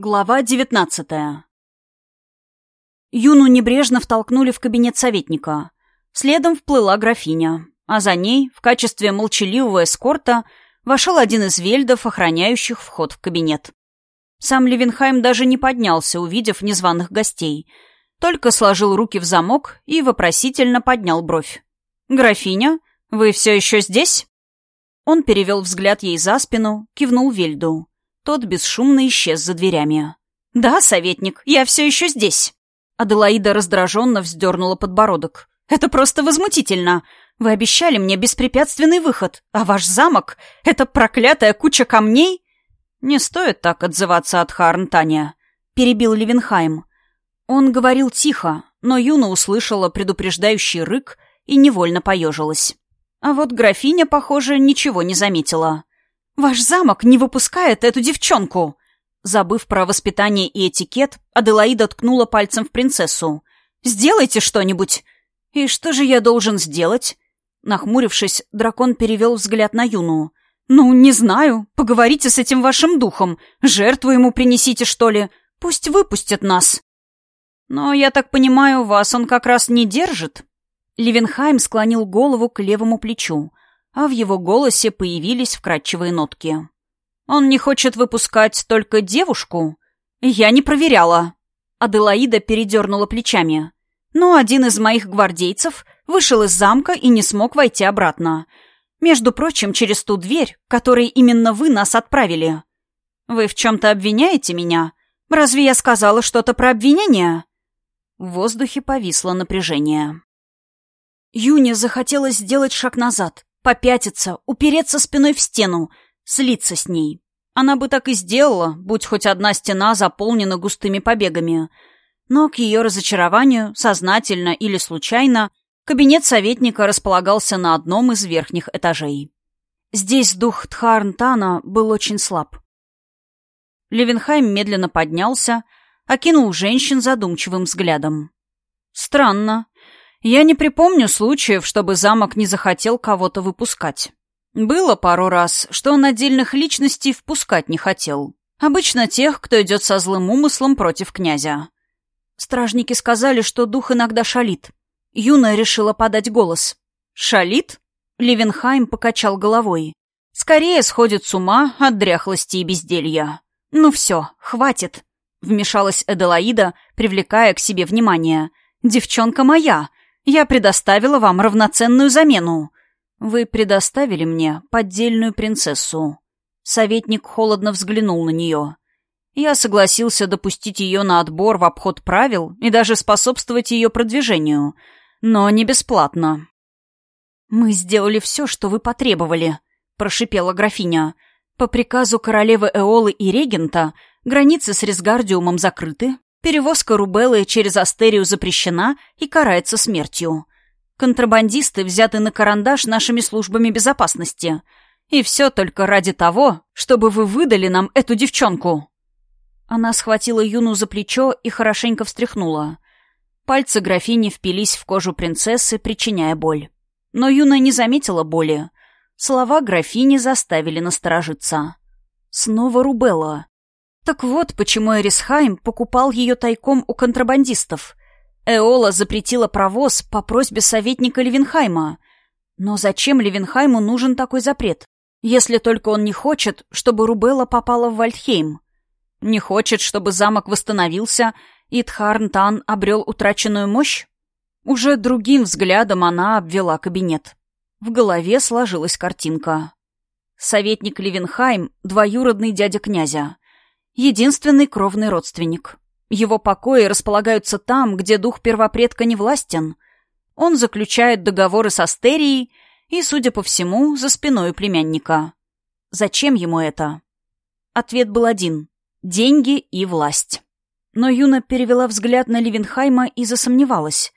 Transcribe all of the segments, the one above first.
Глава девятнадцатая. Юну небрежно втолкнули в кабинет советника. Следом вплыла графиня, а за ней, в качестве молчаливого эскорта, вошел один из вельдов, охраняющих вход в кабинет. Сам Левенхайм даже не поднялся, увидев незваных гостей, только сложил руки в замок и вопросительно поднял бровь. «Графиня, вы все еще здесь?» Он перевел взгляд ей за спину, кивнул Вельду. Тот бесшумно исчез за дверями. «Да, советник, я все еще здесь». Аделаида раздраженно вздернула подбородок. «Это просто возмутительно. Вы обещали мне беспрепятственный выход, а ваш замок — это проклятая куча камней?» «Не стоит так отзываться от Харн, Таня», — перебил Левенхайм. Он говорил тихо, но Юна услышала предупреждающий рык и невольно поежилась. А вот графиня, похоже, ничего не заметила. «Ваш замок не выпускает эту девчонку!» Забыв про воспитание и этикет, Аделаида ткнула пальцем в принцессу. «Сделайте что-нибудь!» «И что же я должен сделать?» Нахмурившись, дракон перевел взгляд на Юну. «Ну, не знаю. Поговорите с этим вашим духом. Жертву ему принесите, что ли. Пусть выпустят нас». «Но, я так понимаю, вас он как раз не держит?» Левенхайм склонил голову к левому плечу а в его голосе появились вкрадчивые нотки. «Он не хочет выпускать только девушку?» «Я не проверяла». Аделаида передернула плечами. «Но один из моих гвардейцев вышел из замка и не смог войти обратно. Между прочим, через ту дверь, которой именно вы нас отправили. Вы в чем-то обвиняете меня? Разве я сказала что-то про обвинение?» В воздухе повисло напряжение. Юне захотелось сделать шаг назад, попятиться, упереться спиной в стену, слиться с ней. Она бы так и сделала, будь хоть одна стена заполнена густыми побегами. Но к ее разочарованию, сознательно или случайно, кабинет советника располагался на одном из верхних этажей. Здесь дух Тхарнтана был очень слаб. Левенхайм медленно поднялся, окинул женщин задумчивым взглядом. «Странно. Я не припомню случаев, чтобы замок не захотел кого-то выпускать. Было пару раз, что он отдельных личностей впускать не хотел. Обычно тех, кто идет со злым умыслом против князя. Стражники сказали, что дух иногда шалит. Юная решила подать голос. «Шалит?» Левенхайм покачал головой. «Скорее сходит с ума от дряхлости и безделья». «Ну все, хватит», — вмешалась Эделаида, привлекая к себе внимание. «Девчонка моя, я предоставила вам равноценную замену. Вы предоставили мне поддельную принцессу. Советник холодно взглянул на нее. Я согласился допустить ее на отбор в обход правил и даже способствовать ее продвижению, но не бесплатно. «Мы сделали все, что вы потребовали», — прошипела графиня. «По приказу королевы Эолы и регента границы с Ресгардиумом закрыты, Перевозка рубеллы через Астерию запрещена и карается смертью. Контрабандисты взяты на карандаш нашими службами безопасности. И все только ради того, чтобы вы выдали нам эту девчонку». Она схватила Юну за плечо и хорошенько встряхнула. Пальцы графини впились в кожу принцессы, причиняя боль. Но Юна не заметила боли. Слова графини заставили насторожиться. Снова рубелла. Так вот, почему Эрисхайм покупал ее тайком у контрабандистов. Эола запретила провоз по просьбе советника Левенхайма. Но зачем Левенхайму нужен такой запрет? Если только он не хочет, чтобы Рубелла попала в Вальдхейм. Не хочет, чтобы замок восстановился и Тхарнтан обрел утраченную мощь? Уже другим взглядом она обвела кабинет. В голове сложилась картинка. Советник Левенхайм — двоюродный дядя князя единственный кровный родственник. Его покои располагаются там, где дух первопредка не властен. Он заключает договоры с Астерией и, судя по всему, за спиной племянника. Зачем ему это? Ответ был один — деньги и власть. Но Юна перевела взгляд на Ливенхайма и засомневалась.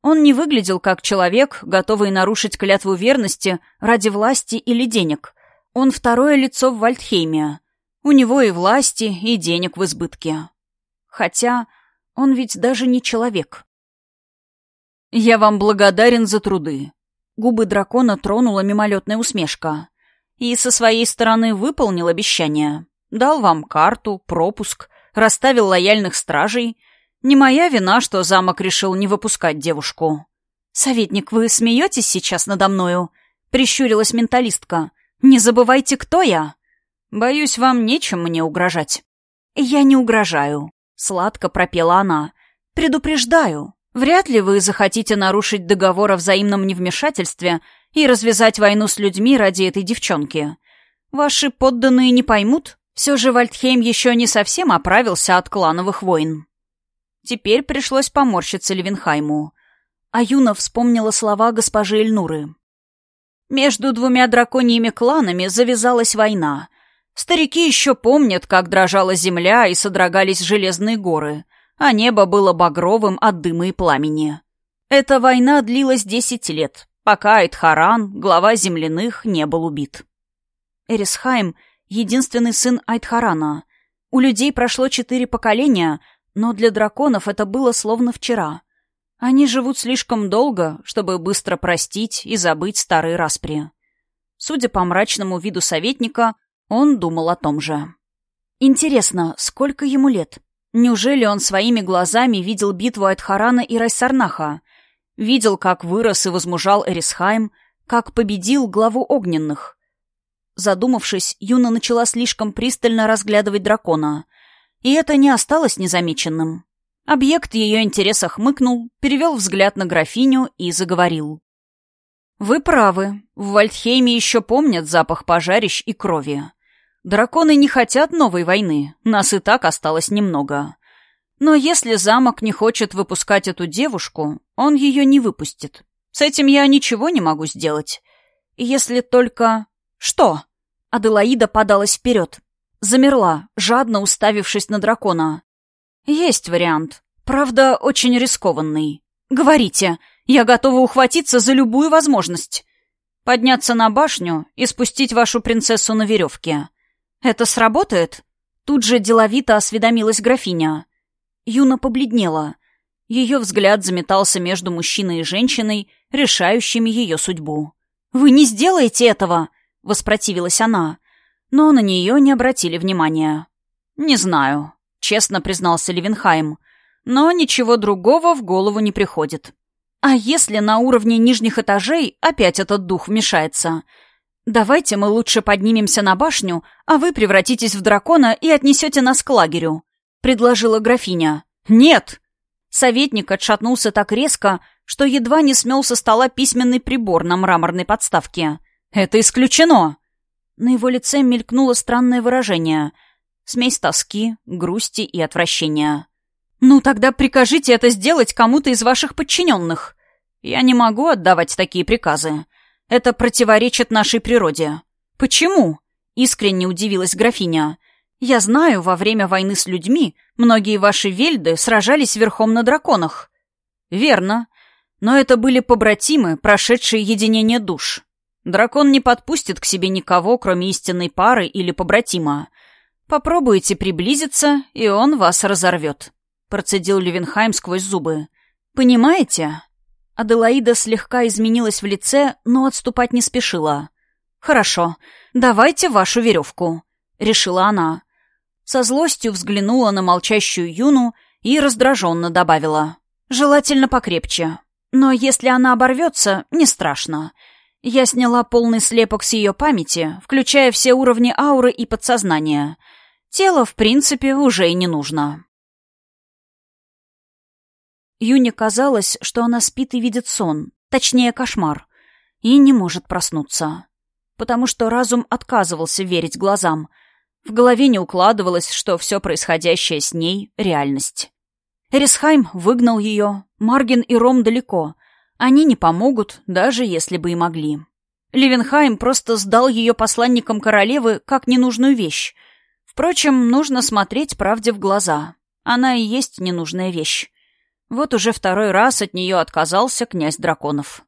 Он не выглядел как человек, готовый нарушить клятву верности ради власти или денег. Он второе лицо в Вальдхейме. У него и власти, и денег в избытке. Хотя он ведь даже не человек. «Я вам благодарен за труды». Губы дракона тронула мимолетная усмешка. И со своей стороны выполнил обещание. Дал вам карту, пропуск, расставил лояльных стражей. Не моя вина, что замок решил не выпускать девушку. «Советник, вы смеетесь сейчас надо мною?» — прищурилась менталистка. «Не забывайте, кто я!» «Боюсь, вам нечем мне угрожать». «Я не угрожаю», — сладко пропела она. «Предупреждаю. Вряд ли вы захотите нарушить договор о взаимном невмешательстве и развязать войну с людьми ради этой девчонки. Ваши подданные не поймут. Все же Вальдхейм еще не совсем оправился от клановых войн». Теперь пришлось поморщиться Левенхайму. А Юна вспомнила слова госпожи Эльнуры. Между двумя драконьими кланами завязалась война. Старики еще помнят, как дрожала земля и содрогались железные горы, а небо было багровым от дыма и пламени. Эта война длилась десять лет, пока Айтхаран, глава земляных, не был убит. Эрисхайм — единственный сын Айтхарана. У людей прошло четыре поколения, но для драконов это было словно вчера. Они живут слишком долго, чтобы быстро простить и забыть старые распри. Судя по мрачному виду советника, он думал о том же. Интересно, сколько ему лет? Неужели он своими глазами видел битву Айтхарана и Райсарнаха? Видел, как вырос и возмужал Эрисхайм, как победил главу огненных? Задумавшись, Юна начала слишком пристально разглядывать дракона. И это не осталось незамеченным. Объект ее интереса хмыкнул, перевел взгляд на графиню и заговорил. «Вы правы. В Вальдхейме еще помнят запах пожарищ и крови. Драконы не хотят новой войны, нас и так осталось немного. Но если замок не хочет выпускать эту девушку, он ее не выпустит. С этим я ничего не могу сделать. Если только... Что?» Аделаида подалась вперед. Замерла, жадно уставившись на дракона. «Есть вариант. Правда, очень рискованный. Говорите, я готова ухватиться за любую возможность. Подняться на башню и спустить вашу принцессу на веревке. Это сработает?» Тут же деловито осведомилась графиня. Юна побледнела. Ее взгляд заметался между мужчиной и женщиной, решающими ее судьбу. «Вы не сделаете этого!» — воспротивилась она. Но на нее не обратили внимания. «Не знаю», честно признался Левенхайм. Но ничего другого в голову не приходит. А если на уровне нижних этажей опять этот дух вмешается? Давайте мы лучше поднимемся на башню, а вы превратитесь в дракона и отнесете нас к лагерю, предложила графиня. Нет! Советник отшатнулся так резко, что едва не смел со стола письменный прибор на мраморной подставке. «Это исключено!» На его лице мелькнуло странное выражение — Смесь тоски, грусти и отвращения. «Ну, тогда прикажите это сделать кому-то из ваших подчиненных. Я не могу отдавать такие приказы. Это противоречит нашей природе». «Почему?» — искренне удивилась графиня. «Я знаю, во время войны с людьми многие ваши вельды сражались верхом на драконах». «Верно. Но это были побратимы, прошедшие единение душ. Дракон не подпустит к себе никого, кроме истинной пары или побратима. «Попробуйте приблизиться, и он вас разорвет», — процедил Левенхайм сквозь зубы. «Понимаете?» Аделаида слегка изменилась в лице, но отступать не спешила. «Хорошо, давайте вашу веревку», — решила она. Со злостью взглянула на молчащую Юну и раздраженно добавила. «Желательно покрепче. Но если она оборвется, не страшно. Я сняла полный слепок с ее памяти, включая все уровни ауры и подсознания. Тело, в принципе, уже и не нужно. Юне казалось, что она спит и видит сон, точнее, кошмар, и не может проснуться. Потому что разум отказывался верить глазам. В голове не укладывалось, что все происходящее с ней — реальность. Эрисхайм выгнал ее, Марген и Ром далеко. Они не помогут, даже если бы и могли. Ливенхайм просто сдал ее посланникам королевы как ненужную вещь, Впрочем, нужно смотреть правде в глаза. Она и есть ненужная вещь. Вот уже второй раз от нее отказался князь драконов.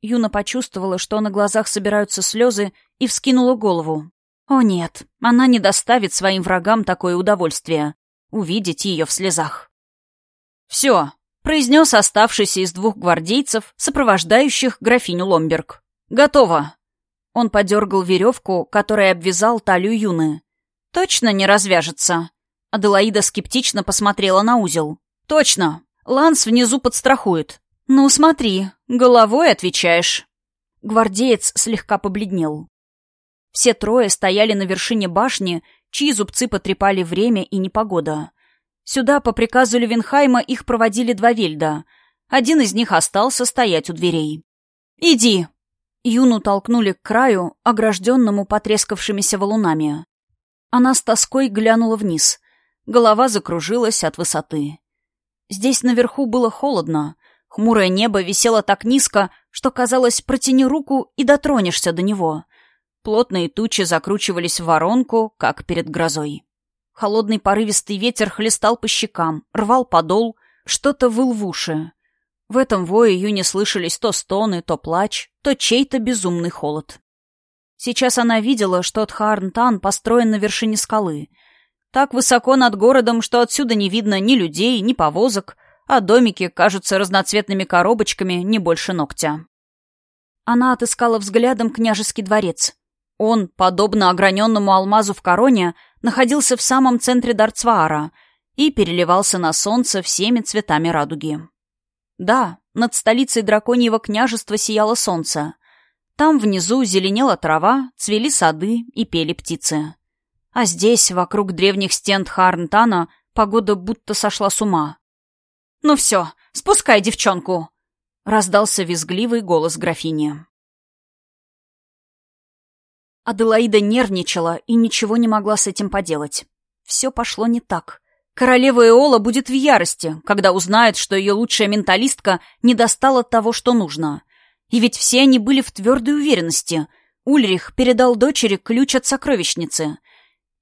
Юна почувствовала, что на глазах собираются слезы, и вскинула голову. О нет, она не доставит своим врагам такое удовольствие — увидеть ее в слезах. «Все», — произнес оставшийся из двух гвардейцев, сопровождающих графиню Ломберг. «Готово». Он подергал веревку, которой обвязал талию Юны. «Точно не развяжется?» Аделаида скептично посмотрела на узел. «Точно. Ланс внизу подстрахует. Ну, смотри, головой отвечаешь». Гвардеец слегка побледнел. Все трое стояли на вершине башни, чьи зубцы потрепали время и непогода. Сюда по приказу Левенхайма их проводили два вельда. Один из них остался стоять у дверей. «Иди!» Юну толкнули к краю, огражденному потрескавшимися валунами. Она с тоской глянула вниз. Голова закружилась от высоты. Здесь наверху было холодно. Хмурое небо висело так низко, что, казалось, протяни руку и дотронешься до него. Плотные тучи закручивались в воронку, как перед грозой. Холодный порывистый ветер хлестал по щекам, рвал подол, что-то выл в уши. В этом вое Юне слышались то стоны, то плач, то чей-то безумный холод. Сейчас она видела, что Тхаарнтан построен на вершине скалы. Так высоко над городом, что отсюда не видно ни людей, ни повозок, а домики кажутся разноцветными коробочками не больше ногтя. Она отыскала взглядом княжеский дворец. Он, подобно ограненному алмазу в короне, находился в самом центре Дарцваара и переливался на солнце всеми цветами радуги. Да, над столицей драконьего княжества сияло солнце. Там внизу зеленела трава, цвели сады и пели птицы. А здесь, вокруг древних стен Тхарнтана, погода будто сошла с ума. «Ну все, спускай девчонку!» — раздался визгливый голос графини. Аделаида нервничала и ничего не могла с этим поделать. Все пошло не так. Королева Эола будет в ярости, когда узнает, что ее лучшая менталистка не достала того, что нужно. И ведь все они были в твердой уверенности. Ульрих передал дочери ключ от сокровищницы.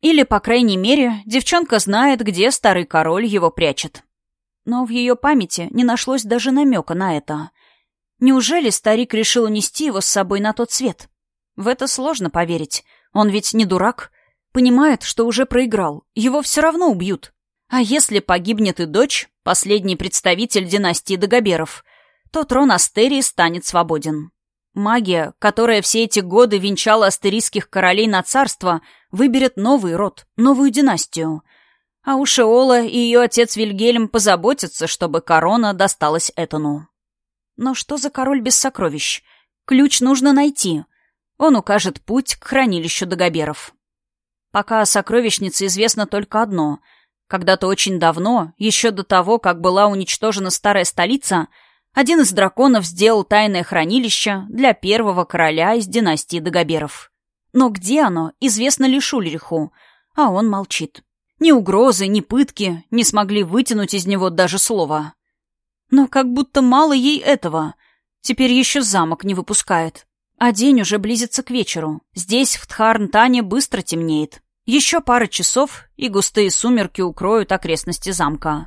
Или, по крайней мере, девчонка знает, где старый король его прячет. Но в ее памяти не нашлось даже намека на это. Неужели старик решил унести его с собой на тот свет? В это сложно поверить. Он ведь не дурак. Понимает, что уже проиграл. Его все равно убьют. А если погибнет и дочь, последний представитель династии Дагоберов, то трон Астерии станет свободен. Магия, которая все эти годы венчала астерийских королей на царство, выберет новый род, новую династию. А у Шеола и ее отец Вильгельм позаботятся, чтобы корона досталась Этону. Но что за король без сокровищ? Ключ нужно найти. Он укажет путь к хранилищу Дагоберов. Пока о сокровищнице известно только одно — когда-то очень давно, еще до того, как была уничтожена старая столица, один из драконов сделал тайное хранилище для первого короля из династии Дагоберов. Но где оно, известно лишь Ульриху, а он молчит. Ни угрозы, ни пытки не смогли вытянуть из него даже слова. Но как будто мало ей этого. Теперь еще замок не выпускает. А день уже близится к вечеру. Здесь, в Тхарнтане, быстро темнеет. Еще пара часов, и густые сумерки укроют окрестности замка.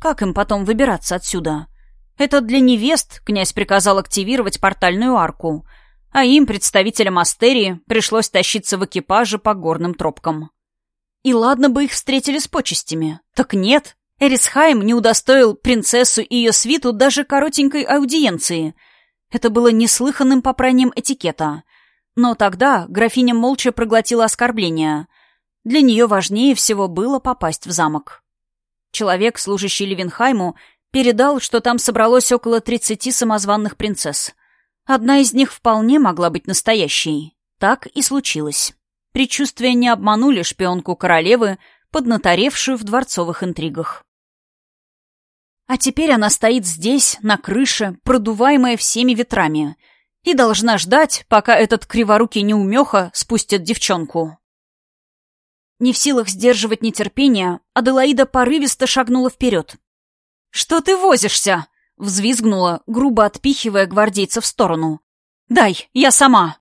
Как им потом выбираться отсюда? Это для невест князь приказал активировать портальную арку, а им, представителям Астерии, пришлось тащиться в экипаже по горным тропкам. И ладно бы их встретили с почестями. Так нет. Эрисхайм не удостоил принцессу и ее свиту даже коротенькой аудиенции. Это было неслыханным попранием этикета. Но тогда графиня молча проглотила оскорбление — для нее важнее всего было попасть в замок. Человек, служащий Левенхайму, передал, что там собралось около 30 самозванных принцесс. Одна из них вполне могла быть настоящей. Так и случилось. Предчувствия не обманули шпионку королевы, поднаторевшую в дворцовых интригах. А теперь она стоит здесь, на крыше, продуваемая всеми ветрами, и должна ждать, пока этот криворукий неумеха спустит девчонку. Не в силах сдерживать нетерпение, Аделаида порывисто шагнула вперед. «Что ты возишься?» — взвизгнула, грубо отпихивая гвардейца в сторону. «Дай, я сама!»